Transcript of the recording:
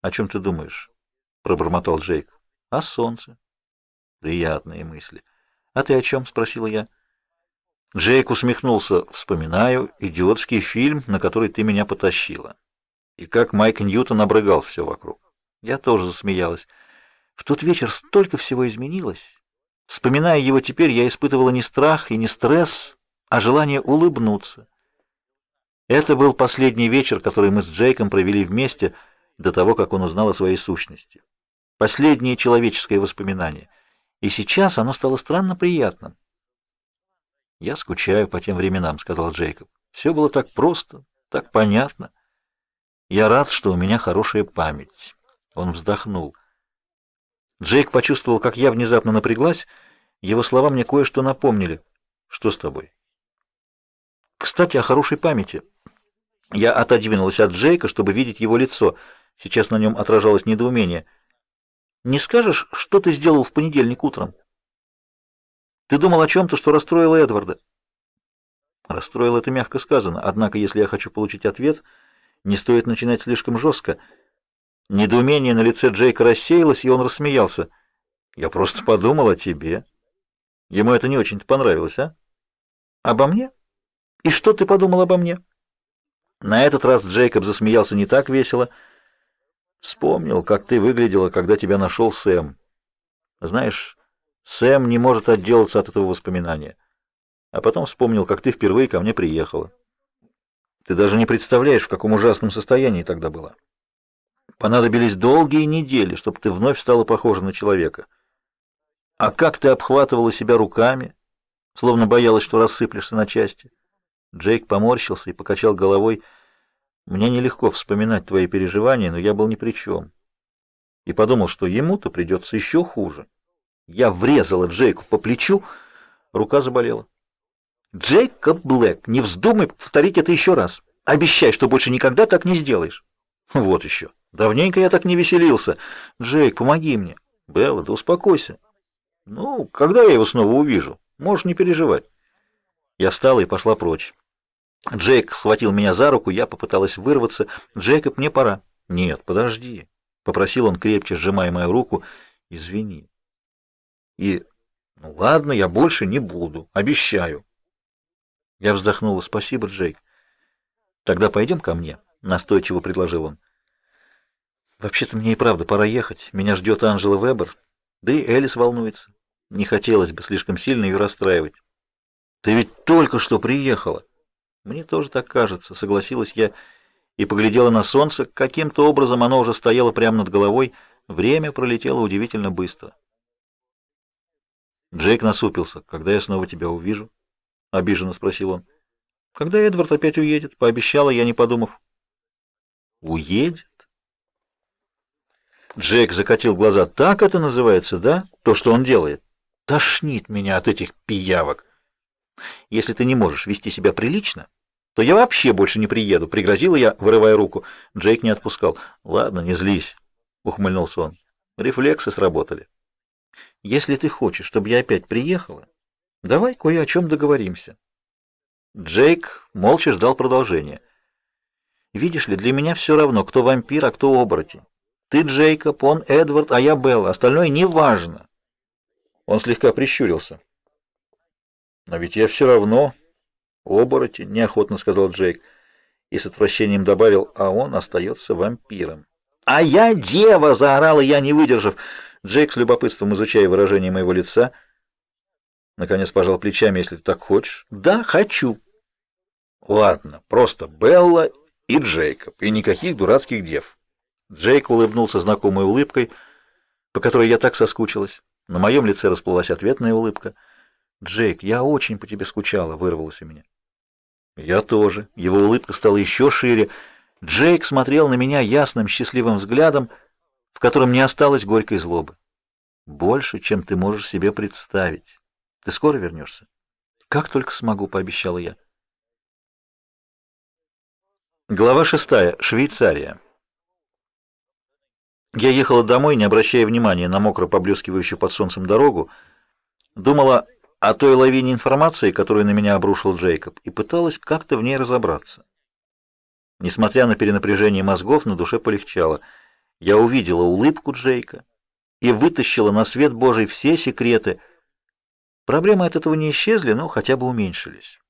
«О чем ты думаешь?» — пробормотал Джейк. «О солнце». «Приятные мысли». «А ты о чем?» — спросила я. Джейк усмехнулся. «Вспоминаю идиотский фильм, на который ты меня потащила. И как Майк Ньютон обрыгал все вокруг. Я тоже засмеялась. В тот вечер столько всего изменилось. Вспоминая его теперь, я испытывала не страх и не стресс, а желание улыбнуться. Это был последний вечер, который мы с Джейком провели вместе до того, как он узнал о своей сущности. Последнее человеческое воспоминание. И сейчас оно стало странно приятным. «Я скучаю по тем временам», — сказал Джейкоб. «Все было так просто, так понятно. Я рад, что у меня хорошая память». Он вздохнул. Джейк почувствовал, как я внезапно напряглась. Его слова мне кое-что напомнили. «Что с тобой?» «Кстати, о хорошей памяти». Я отодвинулась от Джейка, чтобы видеть его лицо. Сейчас на нем отражалось недоумение. «Не скажешь, что ты сделал в понедельник утром?» Ты думал о чем-то, что расстроило Эдварда. Расстроил это мягко сказано. Однако, если я хочу получить ответ, не стоит начинать слишком жестко. Недоумение на лице Джейка рассеялось, и он рассмеялся. Я просто подумал о тебе. Ему это не очень-то понравилось, а? Обо мне? И что ты подумал обо мне? На этот раз Джейкоб засмеялся не так весело. Вспомнил, как ты выглядела, когда тебя нашел Сэм. Знаешь, Сэм не может отделаться от этого воспоминания. А потом вспомнил, как ты впервые ко мне приехала. Ты даже не представляешь, в каком ужасном состоянии тогда была. Понадобились долгие недели, чтобы ты вновь стала похожа на человека. А как ты обхватывала себя руками, словно боялась, что рассыплешься на части. Джейк поморщился и покачал головой. Мне нелегко вспоминать твои переживания, но я был ни при чем. И подумал, что ему-то придется еще хуже. Я врезала Джейку по плечу, рука заболела. Джейкоб Блэк, не вздумай повторить это еще раз. Обещай, что больше никогда так не сделаешь. Вот еще. Давненько я так не веселился. Джейк, помоги мне. Белла, да успокойся. Ну, когда я его снова увижу? Можешь не переживать. Я встала и пошла прочь. Джейк схватил меня за руку, я попыталась вырваться. Джейкоб, мне пора. Нет, подожди, попросил он крепче, сжимая мою руку. Извини. И, ну ладно, я больше не буду, обещаю. Я вздохнула. Спасибо, Джейк. Тогда пойдем ко мне, настойчиво предложил он. Вообще-то мне и правда пора ехать. Меня ждет Анжела Вебер, да и Элис волнуется. Не хотелось бы слишком сильно ее расстраивать. Ты ведь только что приехала. Мне тоже так кажется, согласилась я и поглядела на солнце. Каким-то образом оно уже стояло прямо над головой. Время пролетело удивительно быстро. Джейк насупился. «Когда я снова тебя увижу?» — обиженно спросил он. «Когда Эдвард опять уедет?» — пообещала я, не подумав. «Уедет?» Джейк закатил глаза. «Так это называется, да? То, что он делает? Тошнит меня от этих пиявок. Если ты не можешь вести себя прилично, то я вообще больше не приеду», — пригрозила я, вырывая руку. Джейк не отпускал. «Ладно, не злись», — ухмыльнулся он. «Рефлексы сработали». Если ты хочешь, чтобы я опять приехала, давай кое о чем договоримся. Джейк молча ждал продолжения. Видишь ли, для меня все равно, кто вампир, а кто оборотень. Ты Джейкоб, он Эдвард, а я Белла. Остальное не важно. Он слегка прищурился. Но ведь я все равно оборотень, неохотно сказал Джейк и с отвращением добавил, а он остается вампиром. А я дева, заорала я, не выдержав. Джейк с любопытством изучая выражение моего лица, наконец пожал плечами, если ты так хочешь. Да, хочу. Ладно, просто Белла и Джейкоб, и никаких дурацких дев. Джейк улыбнулся знакомой улыбкой, по которой я так соскучилась. На моем лице расплылась ответная улыбка. «Джейк, я очень по тебе скучала», — вырвалось у меня. «Я тоже». Его улыбка стала еще шире. Джейк смотрел на меня ясным, счастливым взглядом, — в котором не осталось горькой злобы. Больше, чем ты можешь себе представить. Ты скоро вернешься? Как только смогу, пообещала я. Глава шестая. Швейцария. Я ехала домой, не обращая внимания на мокро поблескивающую под солнцем дорогу, думала о той лавине информации, которую на меня обрушил Джейкоб, и пыталась как-то в ней разобраться. Несмотря на перенапряжение мозгов, на душе полегчало — я увидела улыбку Джейка и вытащила на свет Божий все секреты. Проблемы от этого не исчезли, но хотя бы уменьшились.